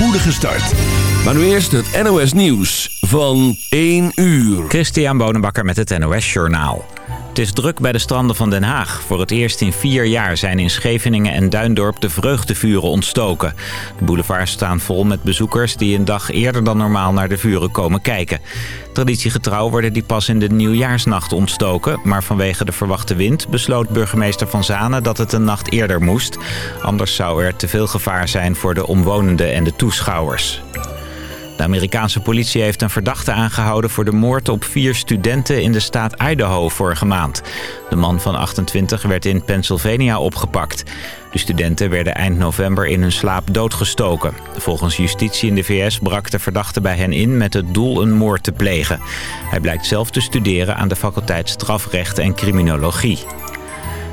spoedige start. Maar nu eerst het NOS Nieuws van 1 uur. Christian Bonenbakker met het NOS Journaal. Is druk bij de stranden van Den Haag. Voor het eerst in vier jaar zijn in Scheveningen en Duindorp de vreugdevuren ontstoken. De boulevards staan vol met bezoekers die een dag eerder dan normaal naar de vuren komen kijken. Traditiegetrouw worden die pas in de nieuwjaarsnacht ontstoken. Maar vanwege de verwachte wind besloot burgemeester Van Zanen dat het een nacht eerder moest. Anders zou er te veel gevaar zijn voor de omwonenden en de toeschouwers. De Amerikaanse politie heeft een verdachte aangehouden voor de moord op vier studenten in de staat Idaho vorige maand. De man van 28 werd in Pennsylvania opgepakt. De studenten werden eind november in hun slaap doodgestoken. Volgens justitie in de VS brak de verdachte bij hen in met het doel een moord te plegen. Hij blijkt zelf te studeren aan de faculteit strafrecht en criminologie.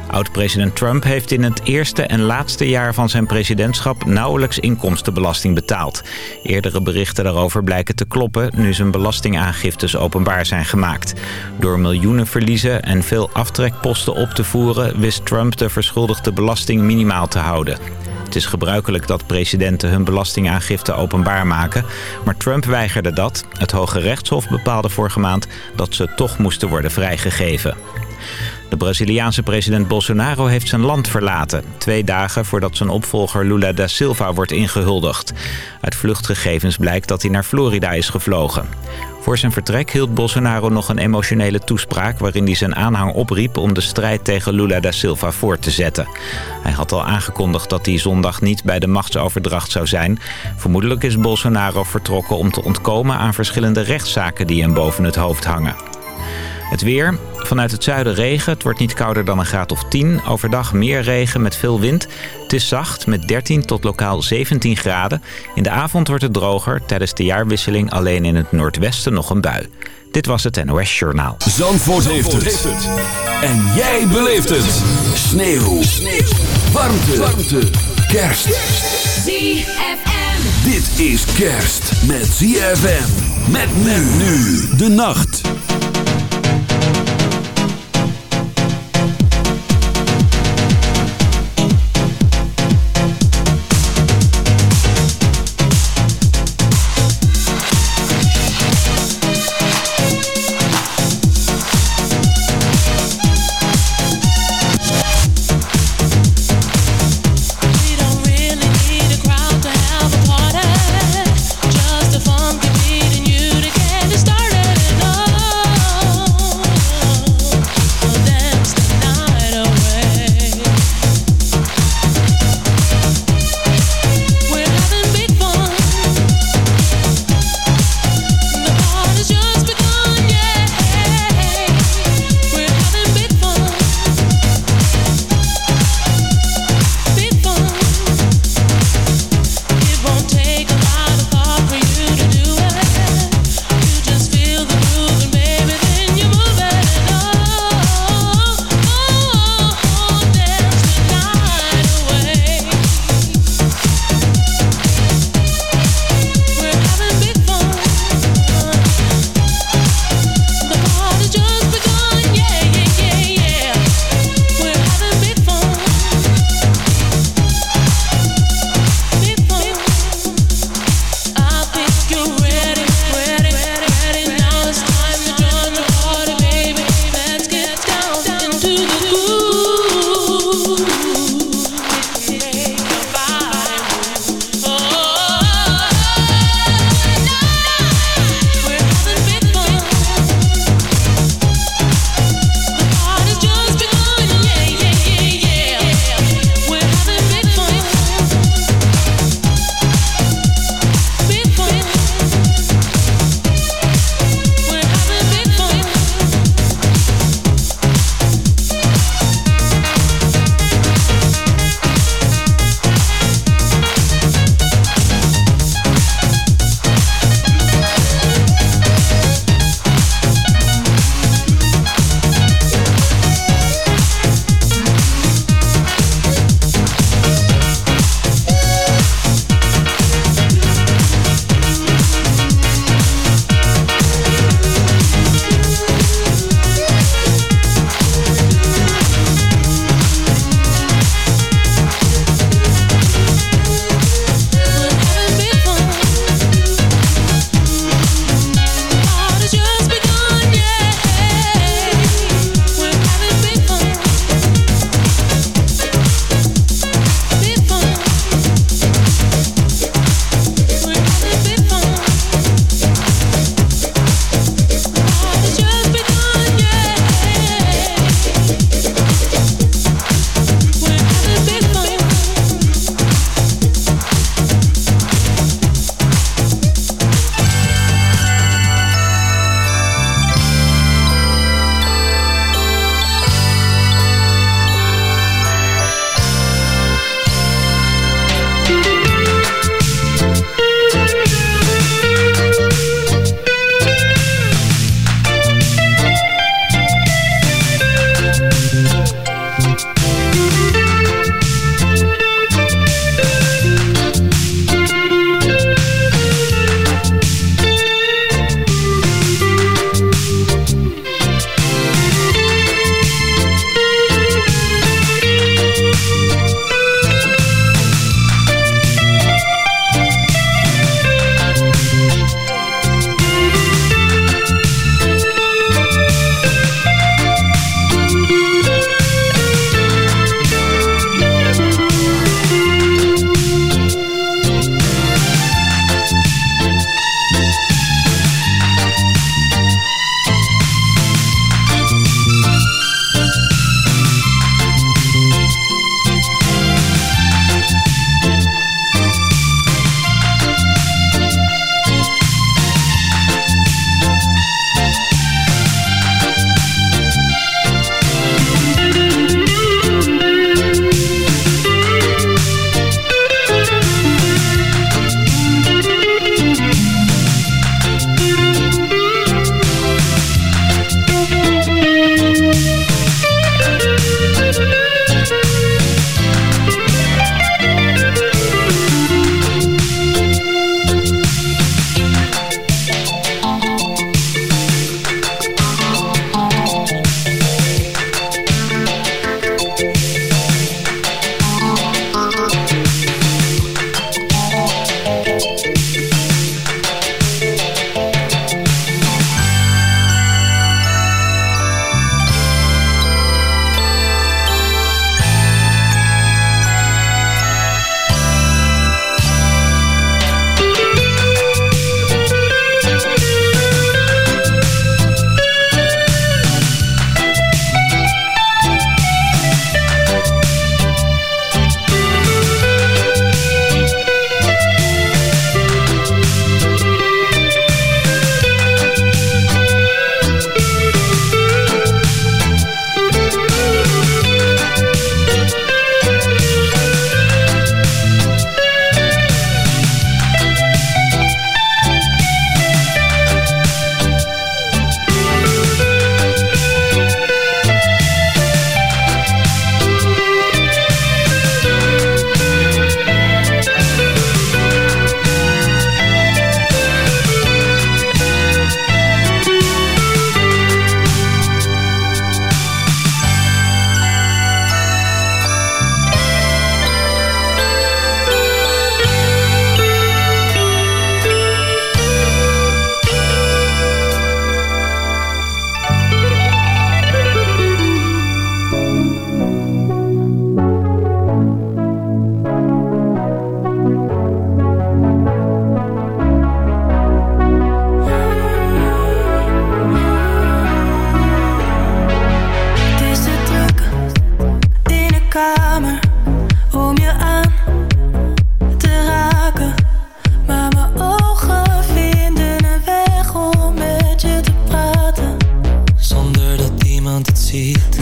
Oud-president Trump heeft in het eerste en laatste jaar van zijn presidentschap nauwelijks inkomstenbelasting betaald. Eerdere berichten daarover blijken te kloppen nu zijn belastingaangiftes openbaar zijn gemaakt. Door miljoenen verliezen en veel aftrekposten op te voeren wist Trump de verschuldigde belasting minimaal te houden. Het is gebruikelijk dat presidenten hun belastingaangifte openbaar maken, maar Trump weigerde dat. Het Hoge Rechtshof bepaalde vorige maand dat ze toch moesten worden vrijgegeven. De Braziliaanse president Bolsonaro heeft zijn land verlaten. Twee dagen voordat zijn opvolger Lula da Silva wordt ingehuldigd. Uit vluchtgegevens blijkt dat hij naar Florida is gevlogen. Voor zijn vertrek hield Bolsonaro nog een emotionele toespraak... waarin hij zijn aanhang opriep om de strijd tegen Lula da Silva voort te zetten. Hij had al aangekondigd dat hij zondag niet bij de machtsoverdracht zou zijn. Vermoedelijk is Bolsonaro vertrokken om te ontkomen aan verschillende rechtszaken die hem boven het hoofd hangen. Het weer. Vanuit het zuiden regen. Het wordt niet kouder dan een graad of 10. Overdag meer regen met veel wind. Het is zacht met 13 tot lokaal 17 graden. In de avond wordt het droger. Tijdens de jaarwisseling alleen in het noordwesten nog een bui. Dit was het NOS Journaal. Zandvoort, heeft, het. En jij beleeft het. Sneeuw. Sneeuw. Warmte. Warmte. Kerst. ZFM. Dit is kerst met ZFM. Met men nu de nacht.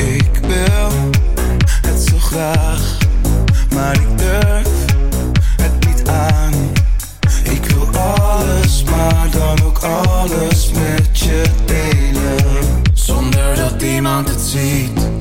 Ik wil het zo graag, maar ik durf het niet aan. Ik wil alles, maar dan ook alles met je delen, zonder dat iemand het ziet.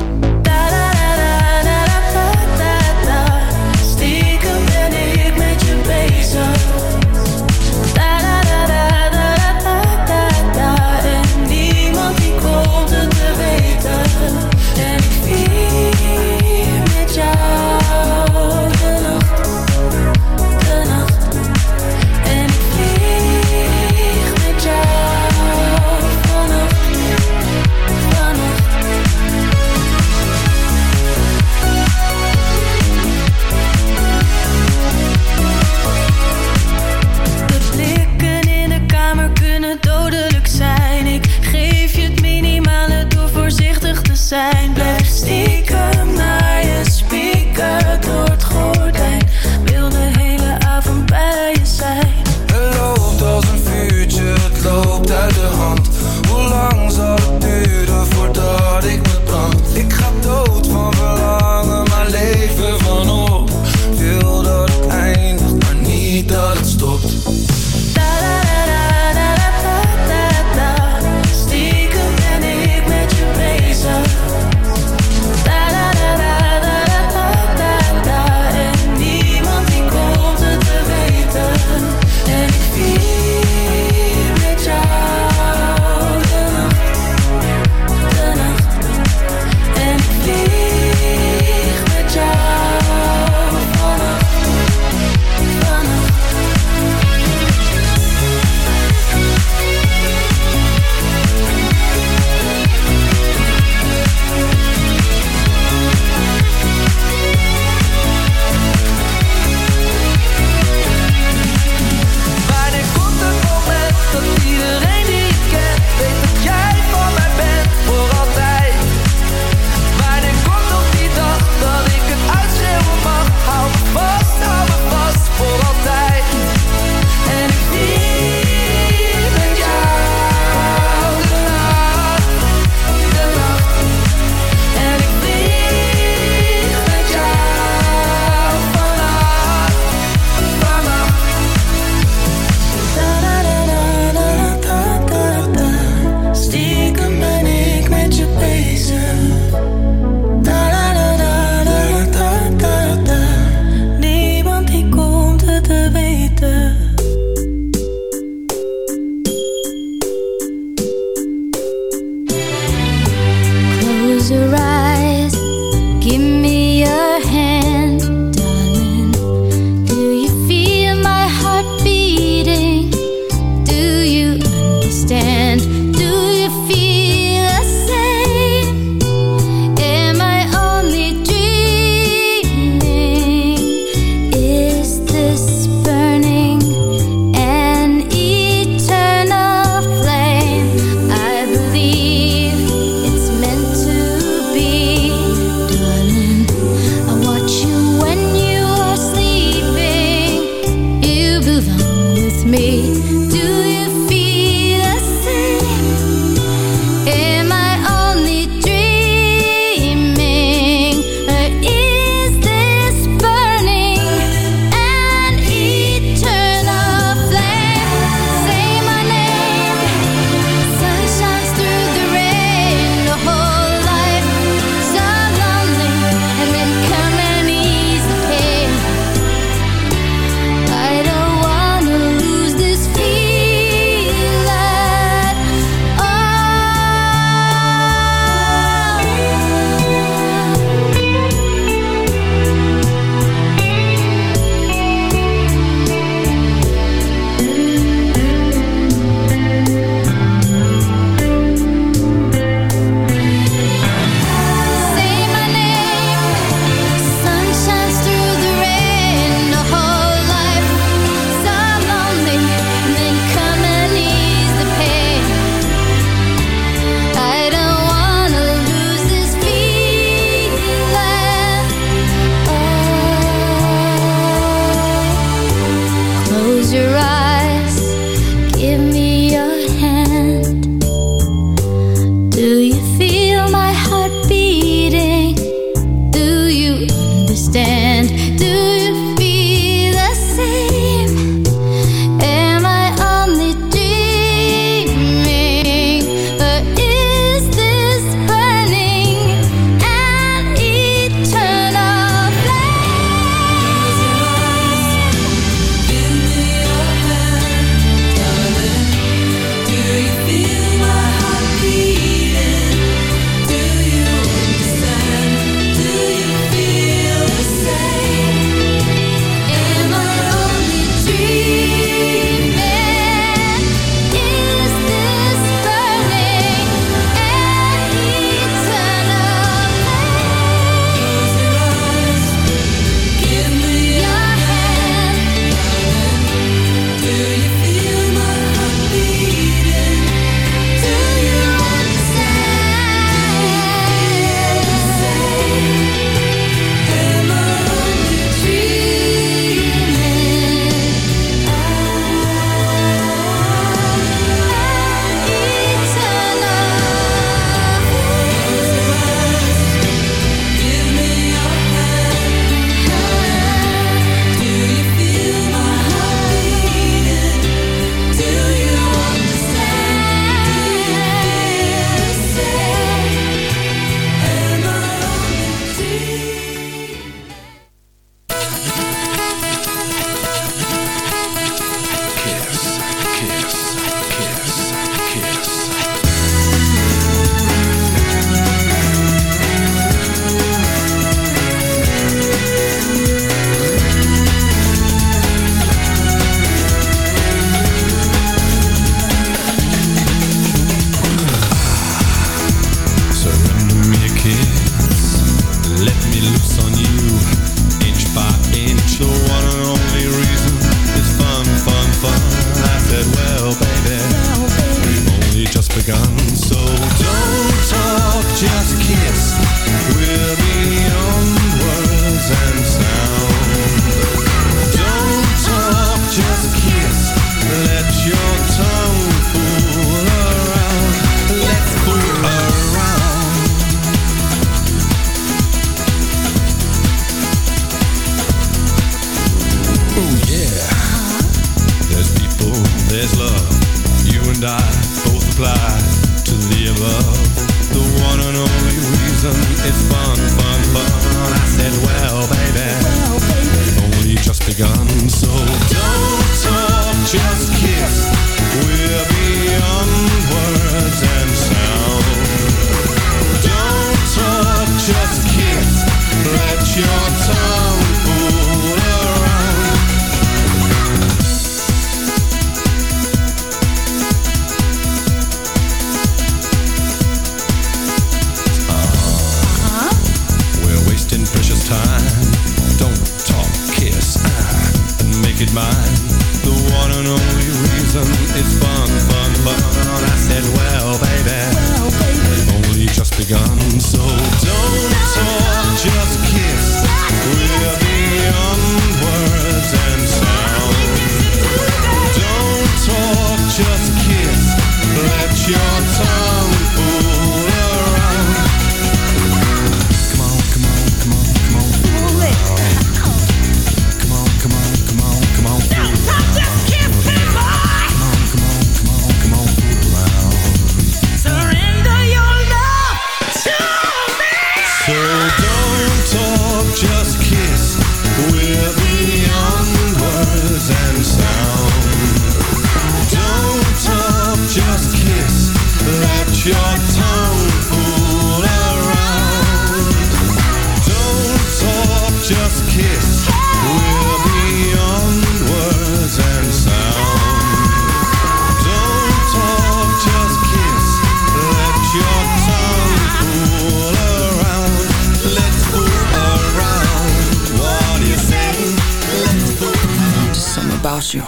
you.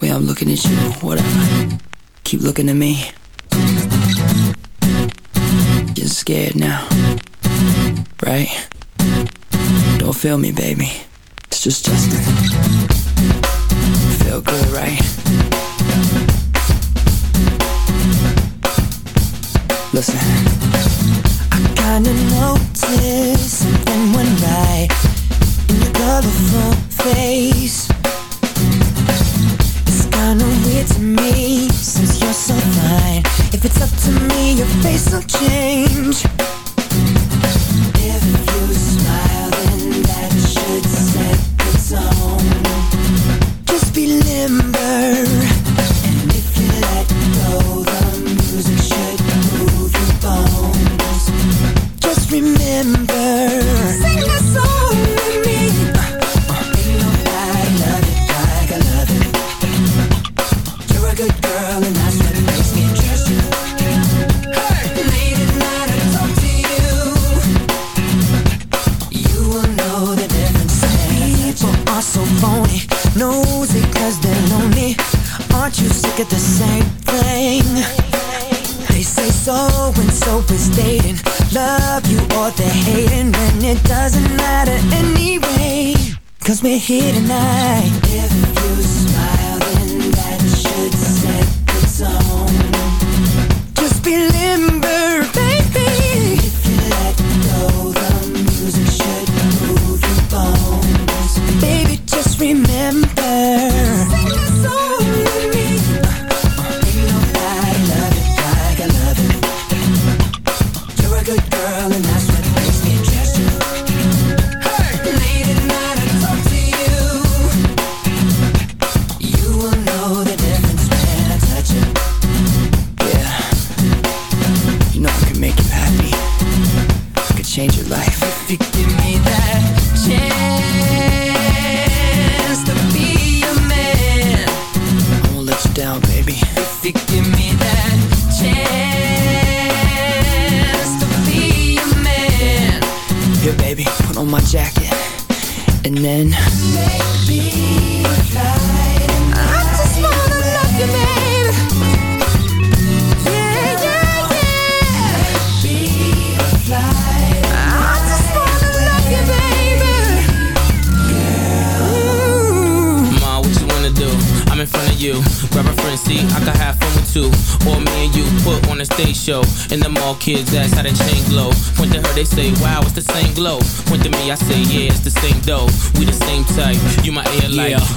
Way I'm looking at you, whatever. Keep looking at me. You're scared now, right? Don't feel me, baby. It's just Justin. Feel good, right? Listen. I kinda noticed something went right in your colorful face it to me since you're so fine. If it's up to me, your face will change. If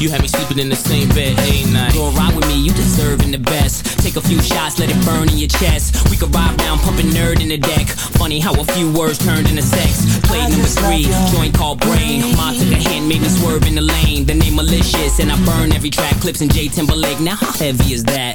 You had me sleeping in the same bed, ain't night. Go ride with me, you deserving the best. Take a few shots, let it burn in your chest. We could ride round, pumping nerd in the deck. Funny how a few words turned into sex. Plate number three, joint called brain. Ma took a hand, made me swerve in the lane. The name malicious, and I burn every track. Clipse in J Timberlake. Now how heavy is that?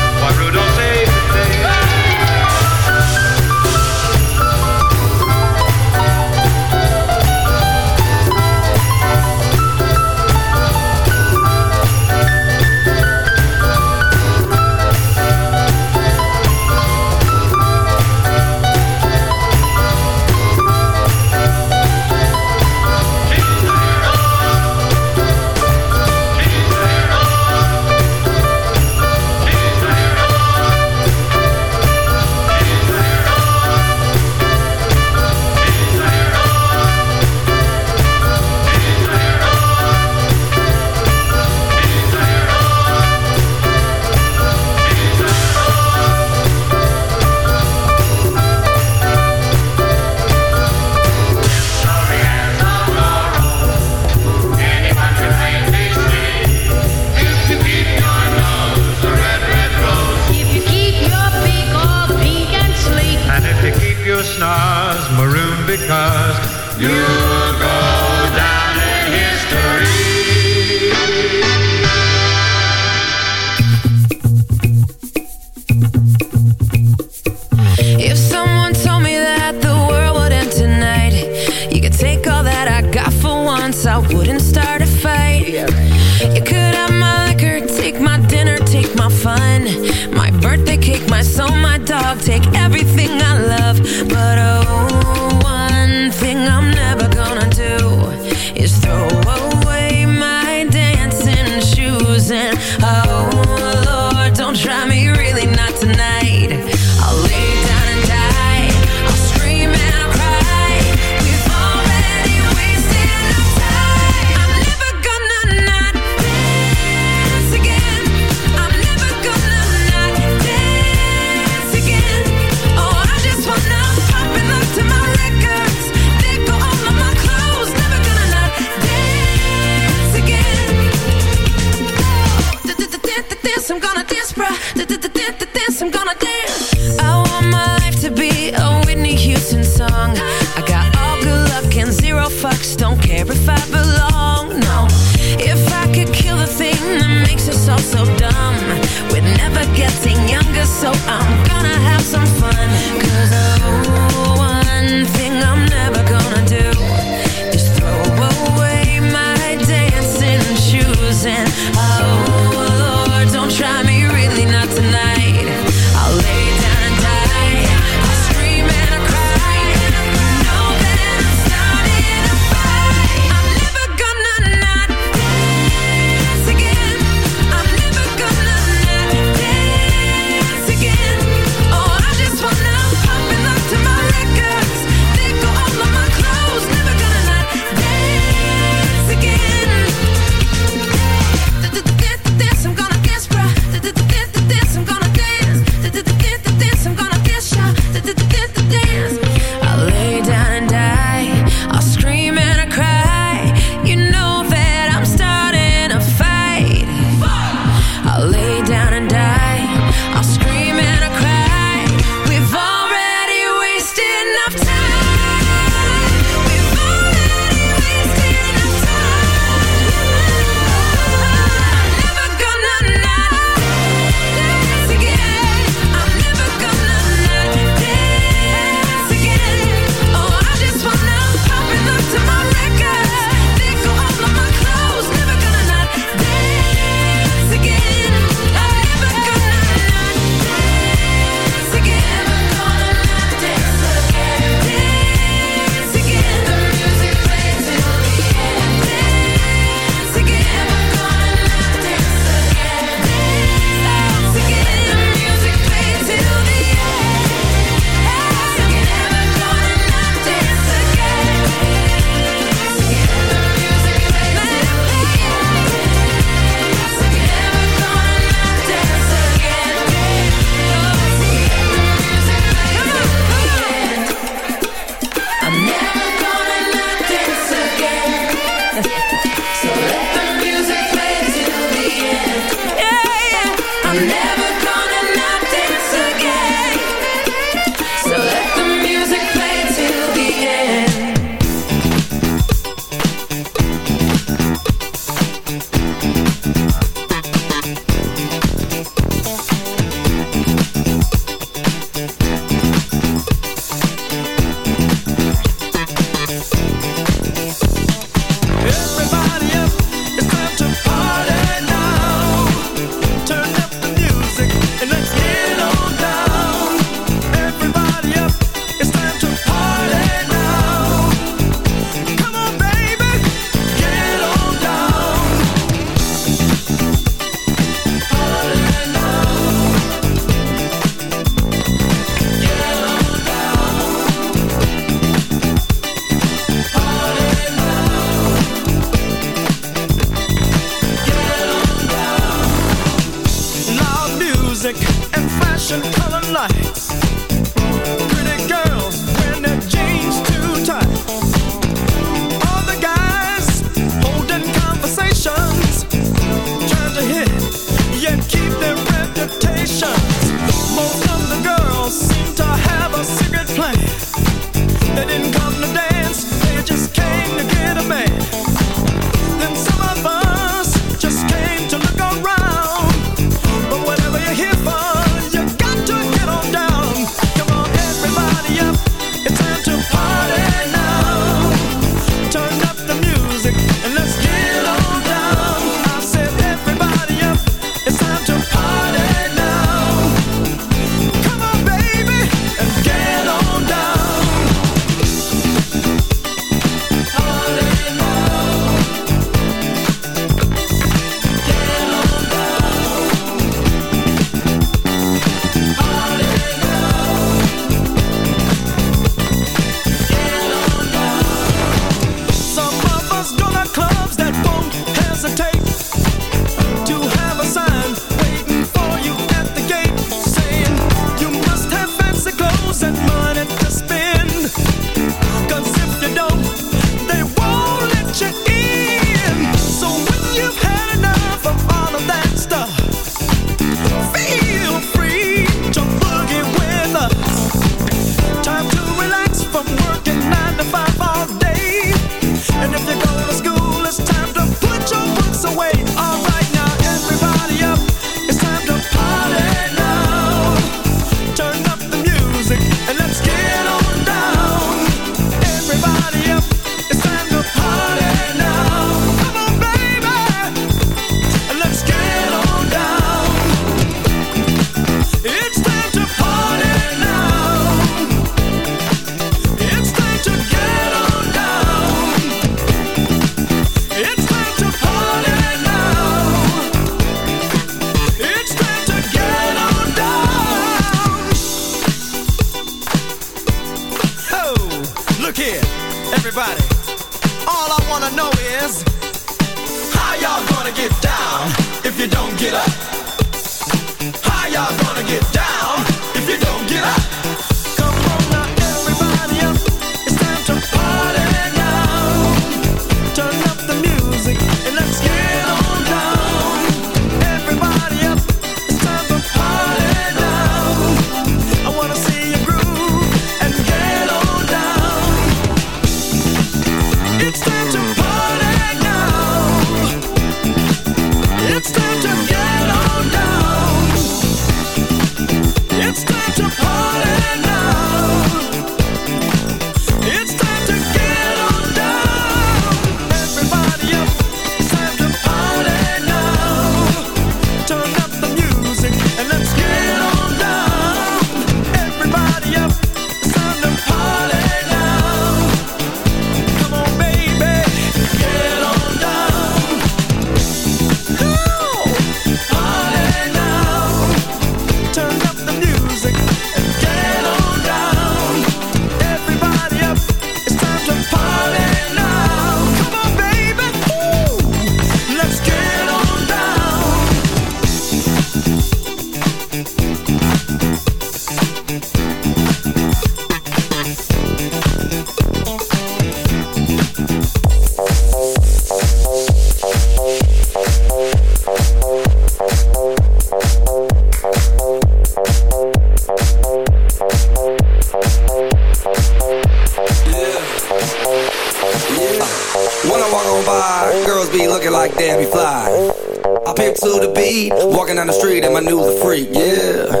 walking down the street and my news a freak, yeah.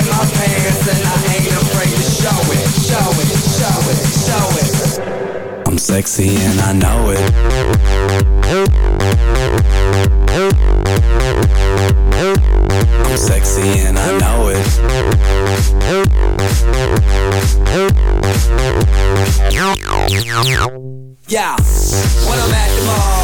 and I ain't afraid to show it, show it, show it, show it. I'm sexy and I know it. I'm sexy and I know it. Yeah, when I'm at the mall,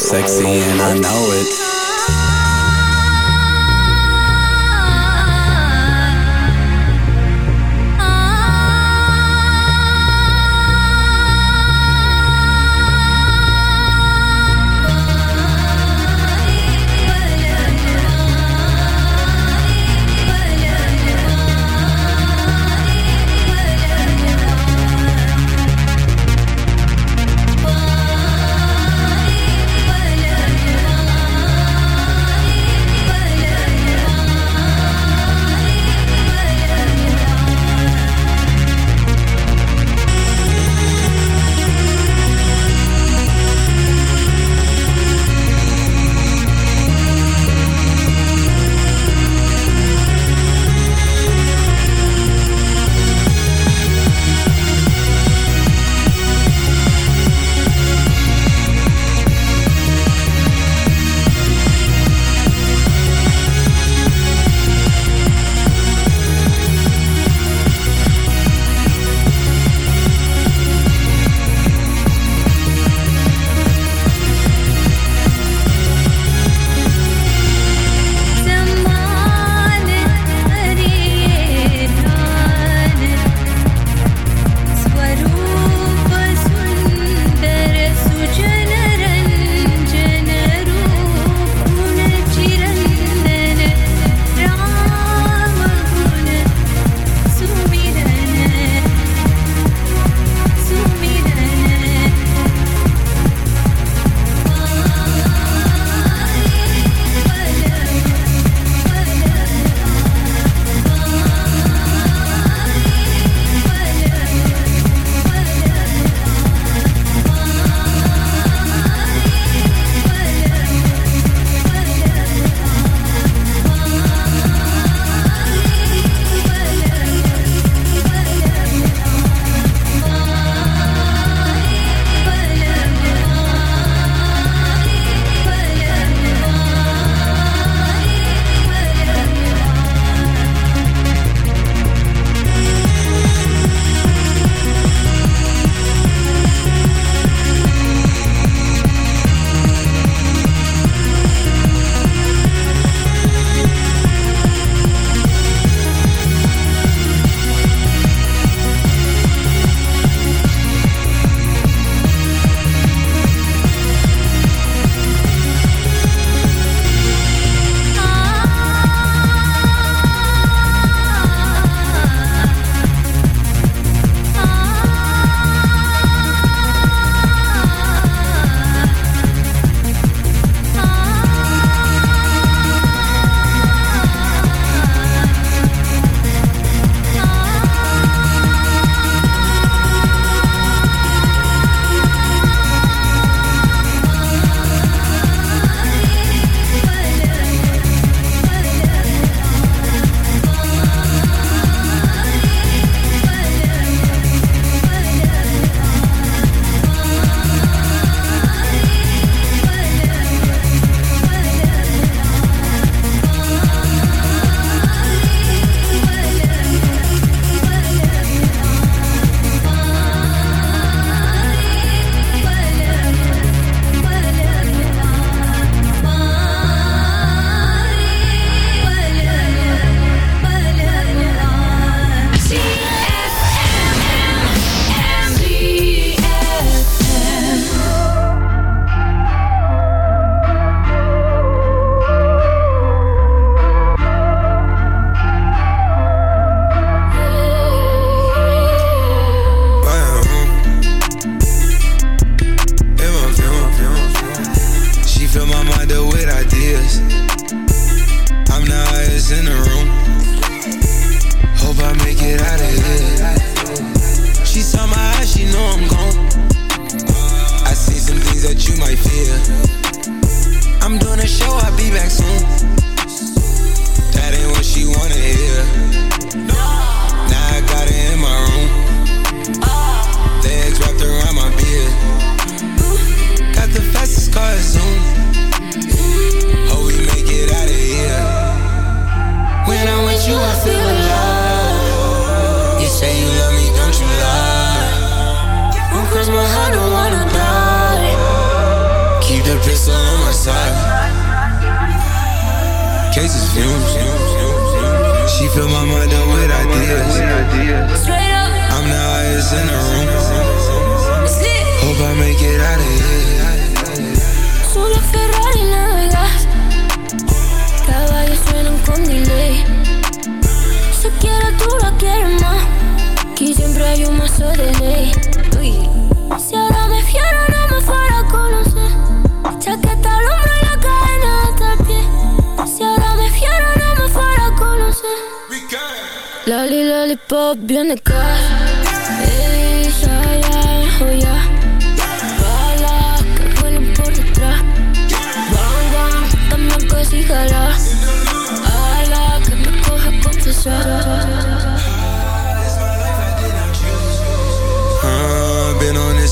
Sexy and I know it. get out of here. She saw my eyes, she know I'm gone. I see some things that you might fear. I'm doing a show, I'll be back soon. That ain't what she wanted. Keep the pistol on my side. Cases fumes. She fill my mind up with ideas. I'm the highest in the room. Hope I make it out of here. Ferrari. Caballos con delay. Quiero tú más. Siempre hay un mazo de ley. Uy. Si ahora me fiero no me fuera conocer. Chaqueta al hombro y la cadena hasta el pie. Si ahora me fiero no me fuera a conocer. Lali, lollipop, de casa. Ey, ya, ya, oh ya. Bala, que vuelen por detrás. Bang, bang, también que si jala. Ala, que me coja confesar.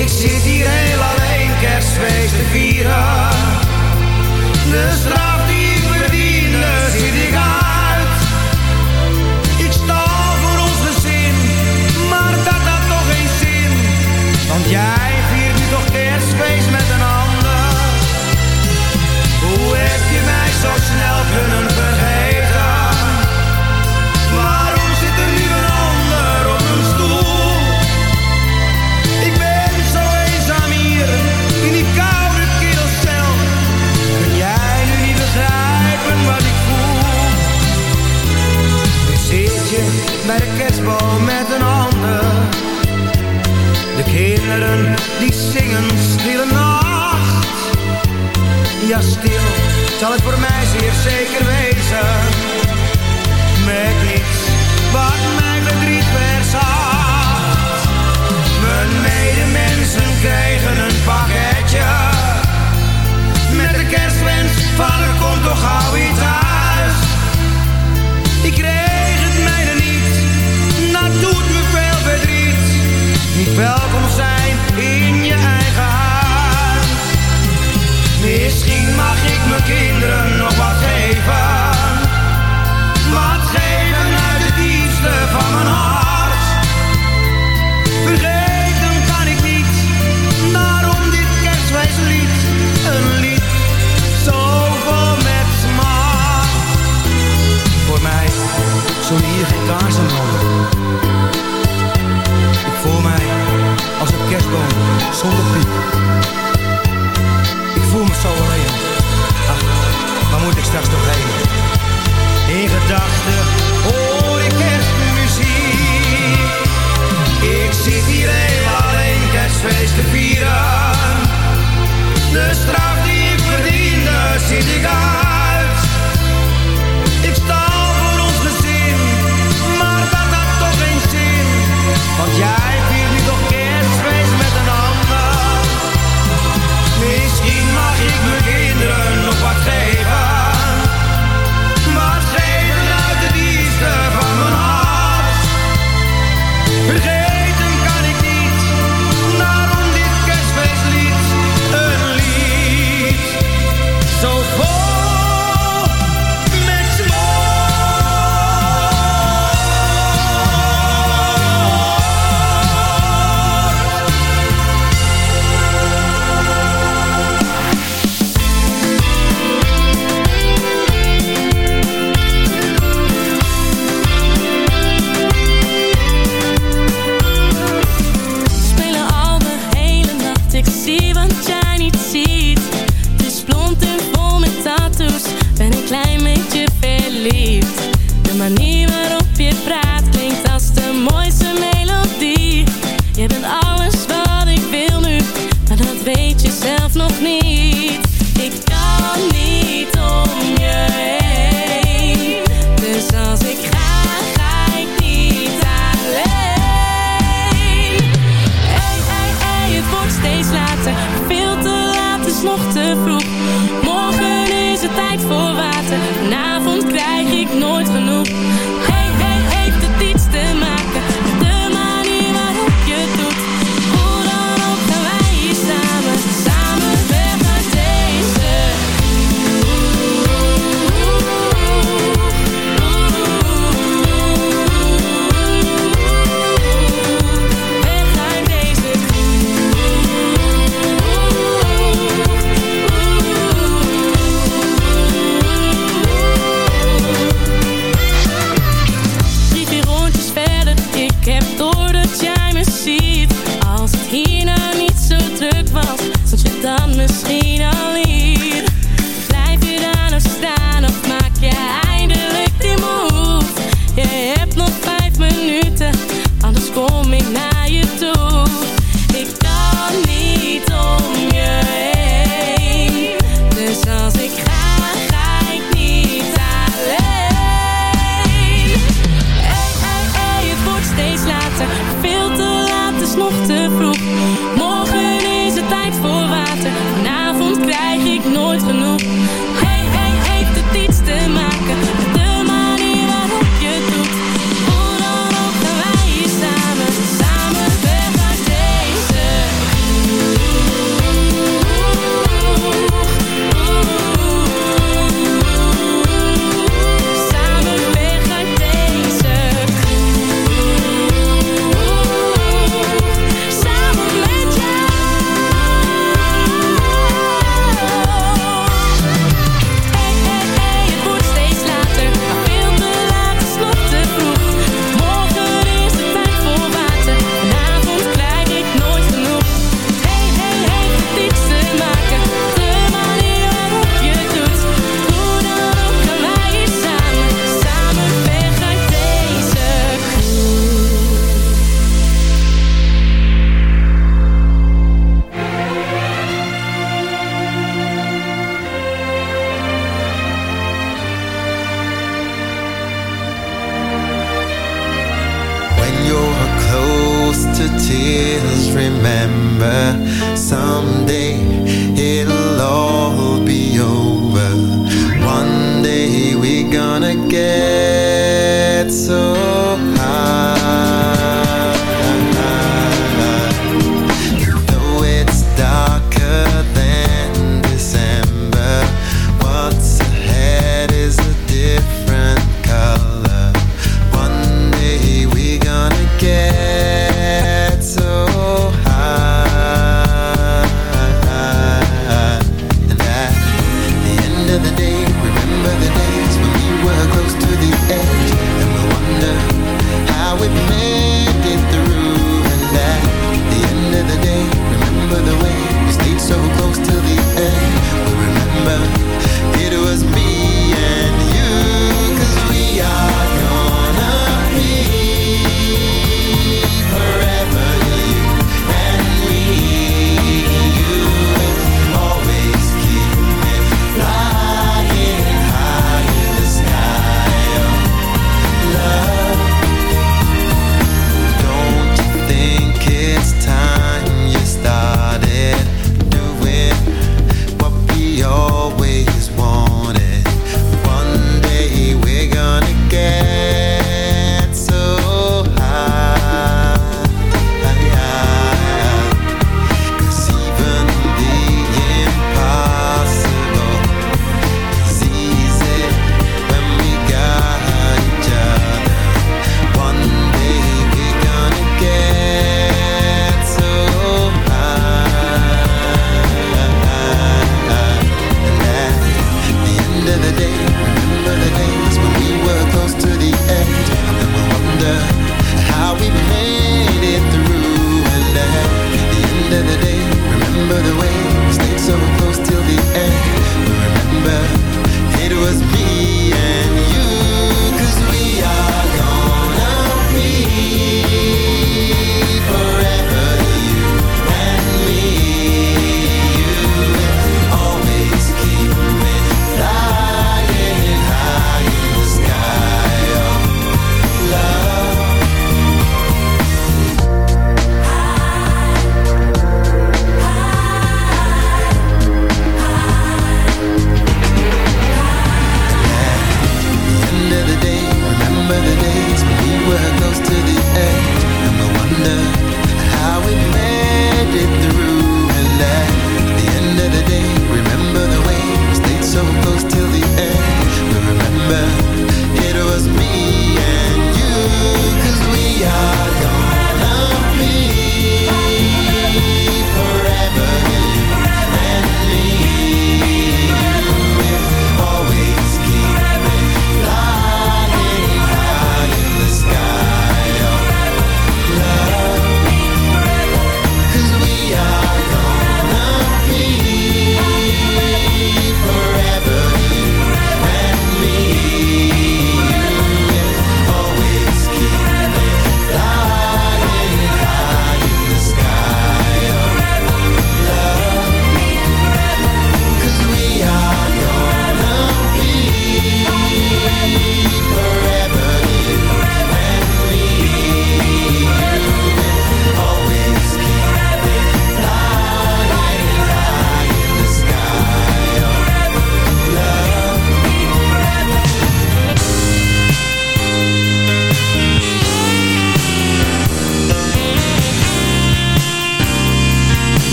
Ik zit hier heel alleen kerstfeest te vieren. Straf die zingen stille nacht. Ja, stil zal het voor mij zeer zeker wezen. Met niets Ik voel mij als een kerstboom zonder piek. Ik voel me zo alleen. Ach, waar moet ik straks toch heen?